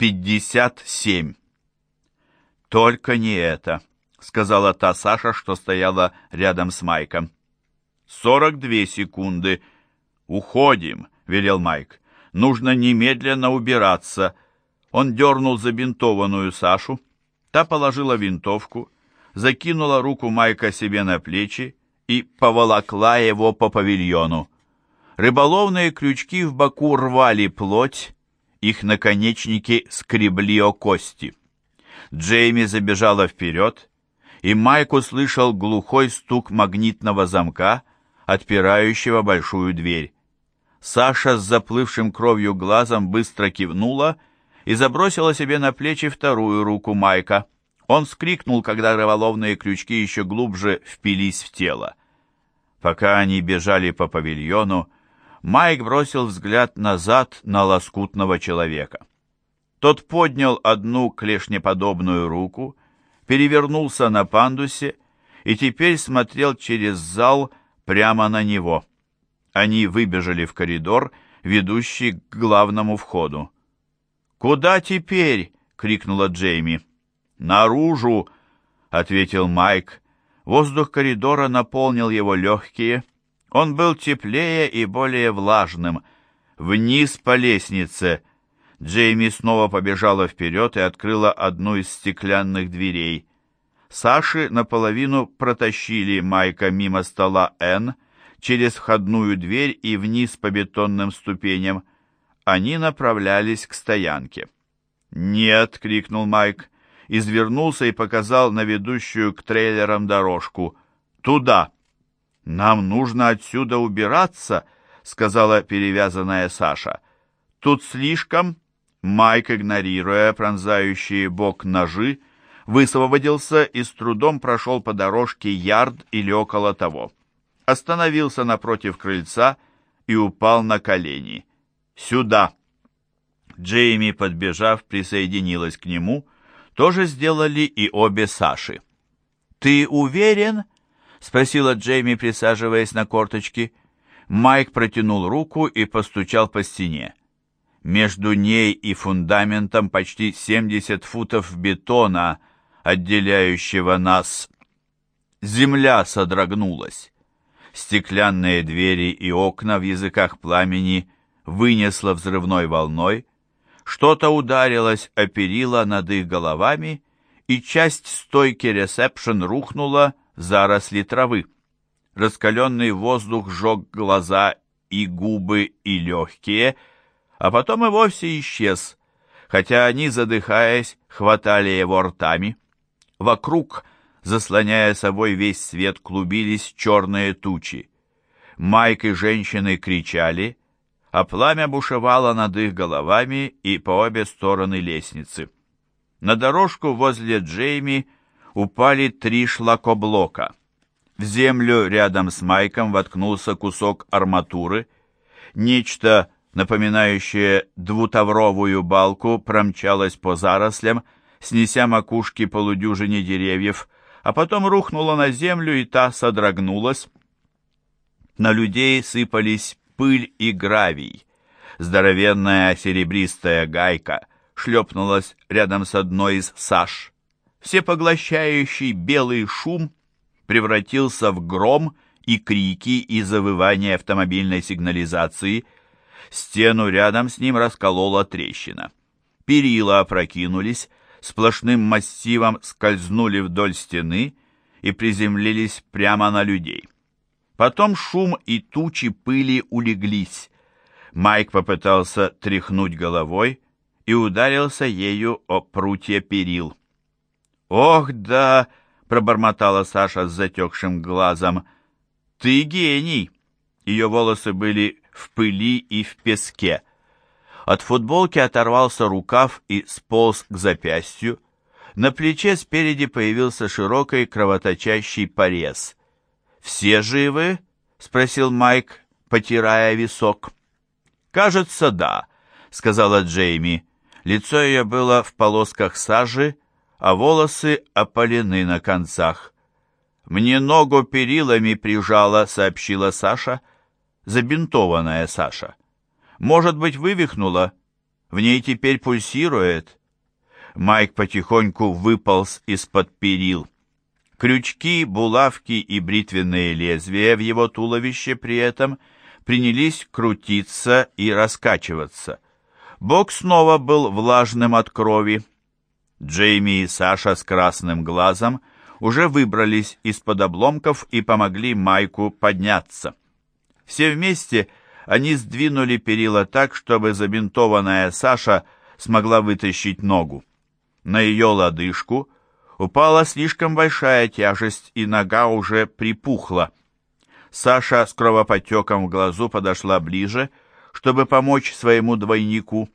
пятьдесят семь. «Только не это», — сказала та Саша, что стояла рядом с Майком. «Сорок две секунды. Уходим», — велел Майк. «Нужно немедленно убираться». Он дернул забинтованную Сашу. Та положила винтовку, закинула руку Майка себе на плечи и поволокла его по павильону. Рыболовные крючки в боку рвали плоть, их наконечники скребли о кости. Джейми забежала вперед, и Майк услышал глухой стук магнитного замка, отпирающего большую дверь. Саша с заплывшим кровью глазом быстро кивнула и забросила себе на плечи вторую руку Майка. Он скрикнул, когда рыболовные крючки еще глубже впились в тело. Пока они бежали по павильону, Майк бросил взгляд назад на лоскутного человека. Тот поднял одну клешнеподобную руку, перевернулся на пандусе и теперь смотрел через зал прямо на него. Они выбежали в коридор, ведущий к главному входу. «Куда теперь?» — крикнула Джейми. «Наружу!» — ответил Майк. Воздух коридора наполнил его легкие. Он был теплее и более влажным. Вниз по лестнице — Джейми снова побежала вперед и открыла одну из стеклянных дверей. Саши наполовину протащили Майка мимо стола Н через входную дверь и вниз по бетонным ступеням. Они направлялись к стоянке. «Нет!» — крикнул Майк, извернулся и показал на ведущую к трейлерам дорожку. «Туда!» «Нам нужно отсюда убираться!» — сказала перевязанная Саша. «Тут слишком...» Майк, игнорируя пронзающие бок ножи, высвободился и с трудом прошел по дорожке ярд или около того. Остановился напротив крыльца и упал на колени. «Сюда!» Джейми, подбежав, присоединилась к нему. тоже сделали и обе Саши. «Ты уверен?» — спросила Джейми, присаживаясь на корточки. Майк протянул руку и постучал по стене. Между ней и фундаментом почти 70 футов бетона, отделяющего нас. Земля содрогнулась. Стеклянные двери и окна в языках пламени вынесло взрывной волной, что-то ударилось о перила над их головами, и часть стойки ресепшн рухнула заросли травы. Раскаленный воздух сжег глаза и губы и легкие — а потом и вовсе исчез, хотя они, задыхаясь, хватали его ртами. Вокруг, заслоняя собой весь свет, клубились черные тучи. Майк и женщины кричали, а пламя бушевало над их головами и по обе стороны лестницы. На дорожку возле Джейми упали три шлакоблока. В землю рядом с Майком воткнулся кусок арматуры, нечто напоминающее двутавровую балку, промчалась по зарослям, снеся макушки полудюжине деревьев, а потом рухнула на землю, и та содрогнулась. На людей сыпались пыль и гравий. Здоровенная серебристая гайка шлепнулась рядом с одной из саш. Всепоглощающий белый шум превратился в гром и крики и завывания автомобильной сигнализации – Стену рядом с ним расколола трещина. Перила опрокинулись, сплошным массивом скользнули вдоль стены и приземлились прямо на людей. Потом шум и тучи пыли улеглись. Майк попытался тряхнуть головой и ударился ею о прутья перил. «Ох, да!» — пробормотала Саша с затекшим глазом. «Ты гений!» Ее волосы были в пыли и в песке. От футболки оторвался рукав и сполз к запястью. На плече спереди появился широкий кровоточащий порез. «Все живы?» — спросил Майк, потирая висок. «Кажется, да», — сказала Джейми. Лицо ее было в полосках сажи, а волосы опалены на концах. «Мне ногу перилами прижало», — сообщила Саша забинтованная Саша. Может быть, вывихнула, В ней теперь пульсирует. Майк потихоньку выполз из-под перил. Крючки, булавки и бритвенные лезвия в его туловище при этом принялись крутиться и раскачиваться. Бок снова был влажным от крови. Джейми и Саша с красным глазом уже выбрались из-под обломков и помогли Майку подняться. Все вместе они сдвинули перила так, чтобы забинтованная Саша смогла вытащить ногу. На ее лодыжку упала слишком большая тяжесть, и нога уже припухла. Саша с кровоподтеком в глазу подошла ближе, чтобы помочь своему двойнику,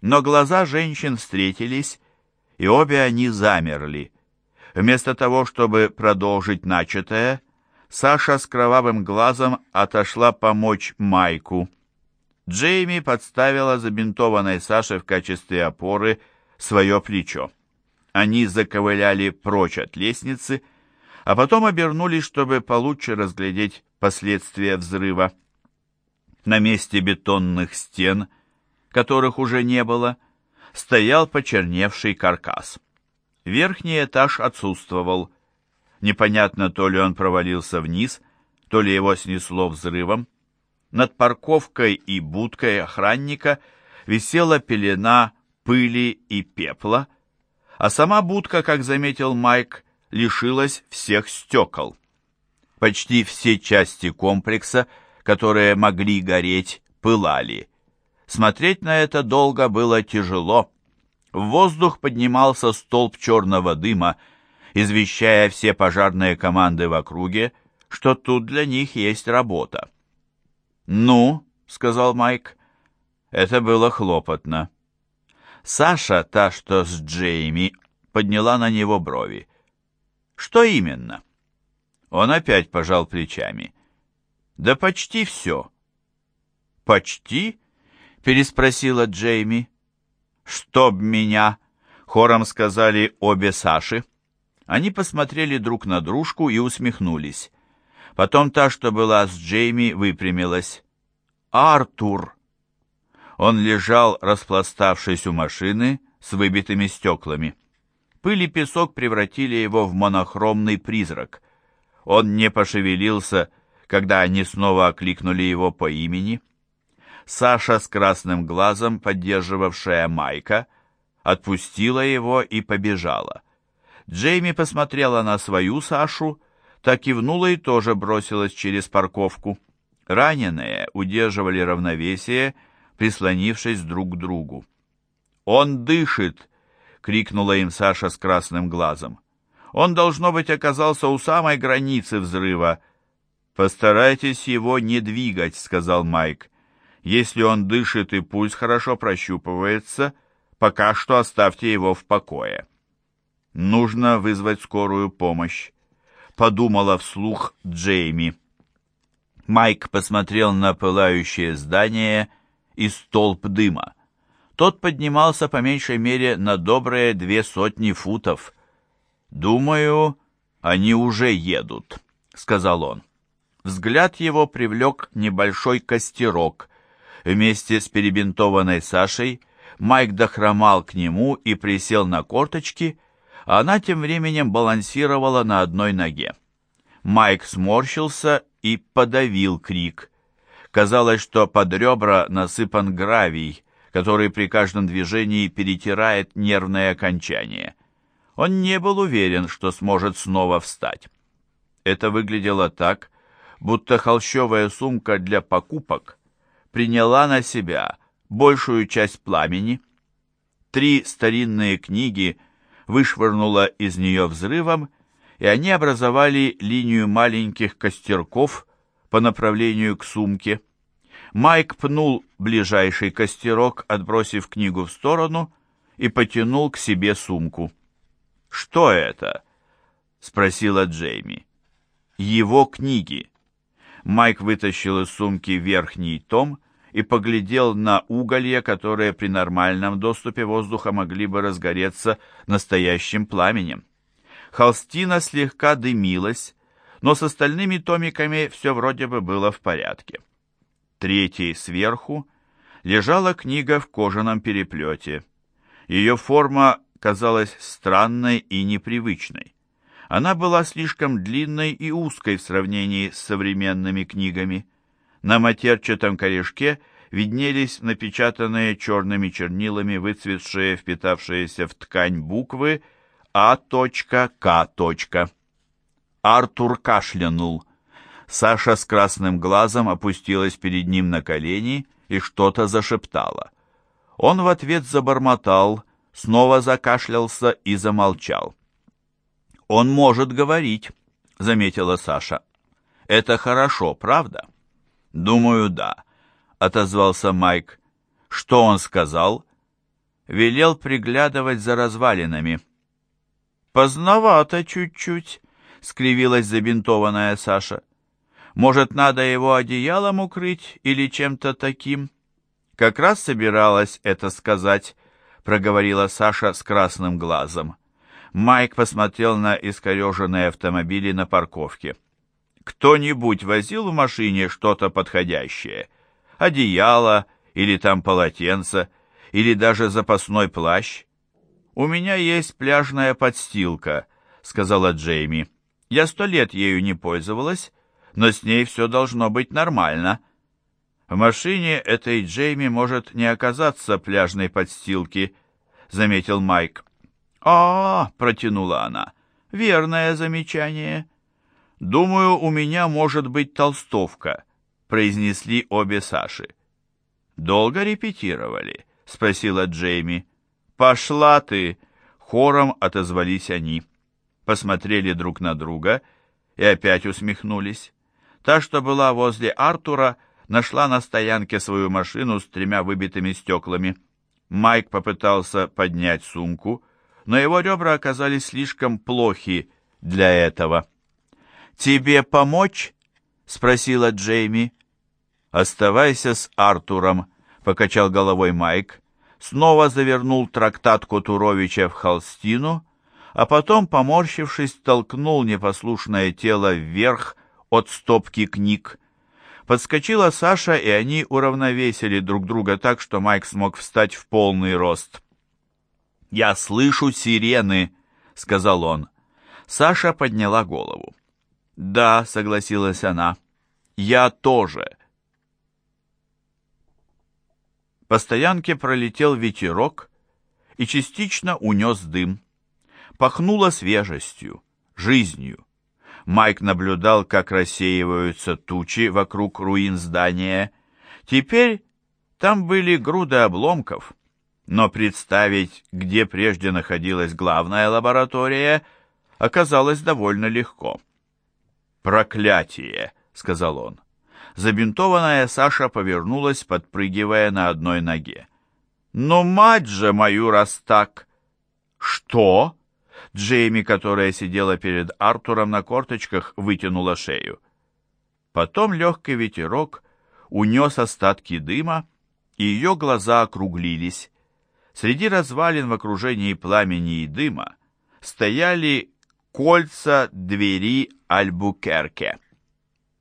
но глаза женщин встретились, и обе они замерли. Вместо того, чтобы продолжить начатое, Саша с кровавым глазом отошла помочь Майку. Джейми подставила забинтованной Саше в качестве опоры свое плечо. Они заковыляли прочь от лестницы, а потом обернулись, чтобы получше разглядеть последствия взрыва. На месте бетонных стен, которых уже не было, стоял почерневший каркас. Верхний этаж отсутствовал. Непонятно, то ли он провалился вниз, то ли его снесло взрывом. Над парковкой и будкой охранника висела пелена пыли и пепла, а сама будка, как заметил Майк, лишилась всех стекол. Почти все части комплекса, которые могли гореть, пылали. Смотреть на это долго было тяжело. В воздух поднимался столб черного дыма, извещая все пожарные команды в округе, что тут для них есть работа. «Ну», — сказал Майк, — это было хлопотно. Саша, та, что с Джейми, подняла на него брови. «Что именно?» Он опять пожал плечами. «Да почти все». «Почти?» — переспросила Джейми. «Чтоб меня!» — хором сказали обе Саши. Они посмотрели друг на дружку и усмехнулись. Потом та, что была с Джейми, выпрямилась. «Артур!» Он лежал, распластавшись у машины, с выбитыми стеклами. Пыль и песок превратили его в монохромный призрак. Он не пошевелился, когда они снова окликнули его по имени. Саша с красным глазом, поддерживавшая Майка, отпустила его и побежала. Джейми посмотрела на свою Сашу, так кивнула и тоже бросилась через парковку. Раненые удерживали равновесие, прислонившись друг к другу. «Он дышит!» — крикнула им Саша с красным глазом. «Он, должно быть, оказался у самой границы взрыва». «Постарайтесь его не двигать», — сказал Майк. Если он дышит и пульс хорошо прощупывается, пока что оставьте его в покое. Нужно вызвать скорую помощь, подумала вслух Джейми. Майк посмотрел на пылающее здание и столб дыма. Тот поднимался по меньшей мере на добрые две сотни футов. «Думаю, они уже едут», — сказал он. Взгляд его привлек небольшой костерок, Вместе с перебинтованной Сашей Майк дохромал к нему и присел на корточки, а она тем временем балансировала на одной ноге. Майк сморщился и подавил крик. Казалось, что под ребра насыпан гравий, который при каждом движении перетирает нервные окончания. Он не был уверен, что сможет снова встать. Это выглядело так, будто холщовая сумка для покупок приняла на себя большую часть пламени. Три старинные книги вышвырнула из нее взрывом, и они образовали линию маленьких костерков по направлению к сумке. Майк пнул ближайший костерок, отбросив книгу в сторону, и потянул к себе сумку. «Что это?» — спросила Джейми. «Его книги». Майк вытащил из сумки верхний том и поглядел на уголья, которые при нормальном доступе воздуха могли бы разгореться настоящим пламенем. Холстина слегка дымилась, но с остальными томиками все вроде бы было в порядке. Третий сверху лежала книга в кожаном переплете. Ее форма казалась странной и непривычной. Она была слишком длинной и узкой в сравнении с современными книгами. На матерчатом корешке виднелись напечатанные черными чернилами выцветшие, впитавшиеся в ткань буквы А.К. Артур кашлянул. Саша с красным глазом опустилась перед ним на колени и что-то зашептала. Он в ответ забормотал, снова закашлялся и замолчал. «Он может говорить», — заметила Саша. «Это хорошо, правда?» «Думаю, да», — отозвался Майк. «Что он сказал?» «Велел приглядывать за развалинами». «Поздновато чуть-чуть», — скривилась забинтованная Саша. «Может, надо его одеялом укрыть или чем-то таким?» «Как раз собиралась это сказать», — проговорила Саша с красным глазом. Майк посмотрел на искореженные автомобили на парковке. «Кто-нибудь возил в машине что-то подходящее? Одеяло или там полотенце, или даже запасной плащ?» «У меня есть пляжная подстилка», — сказала Джейми. «Я сто лет ею не пользовалась, но с ней все должно быть нормально». «В машине этой Джейми может не оказаться пляжной подстилки», — заметил Майк а, протянула она. «Верное замечание». «Думаю, у меня может быть толстовка», — произнесли обе Саши. «Долго репетировали?» — спросила Джейми. «Пошла ты!» — хором отозвались они. Посмотрели друг на друга и опять усмехнулись. Та, что была возле Артура, нашла на стоянке свою машину с тремя выбитыми стеклами. Майк попытался поднять сумку, но его ребра оказались слишком плохи для этого. «Тебе помочь?» — спросила Джейми. «Оставайся с Артуром», — покачал головой Майк, снова завернул трактат Кутуровича в холстину, а потом, поморщившись, толкнул непослушное тело вверх от стопки книг. Подскочила Саша, и они уравновесили друг друга так, что Майк смог встать в полный рост. «Я слышу сирены», — сказал он. Саша подняла голову. «Да», — согласилась она, — «я тоже». По стоянке пролетел ветерок и частично унес дым. Пахнуло свежестью, жизнью. Майк наблюдал, как рассеиваются тучи вокруг руин здания. Теперь там были груды обломков, но представить, где прежде находилась главная лаборатория, оказалось довольно легко. «Проклятие!» — сказал он. Забинтованная Саша повернулась, подпрыгивая на одной ноге. «Ну, мать же мою, раз так!» «Что?» Джейми, которая сидела перед Артуром на корточках, вытянула шею. Потом легкий ветерок унес остатки дыма, и ее глаза округлились. Среди развалин в окружении пламени и дыма стояли кольца двери Альбукерке.